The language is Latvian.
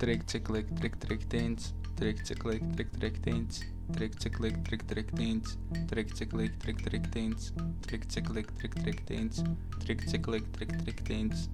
Trik, cik lik, trik, trik, tins. Trik, cik lik, trik, trik, tins. Trik, cik lik, trik, trik, tins. Trik, cik lik, trik, trik, tins. Trik, cik lik, trik, trik, tins. Trik, cik lik, trik, trik, tins.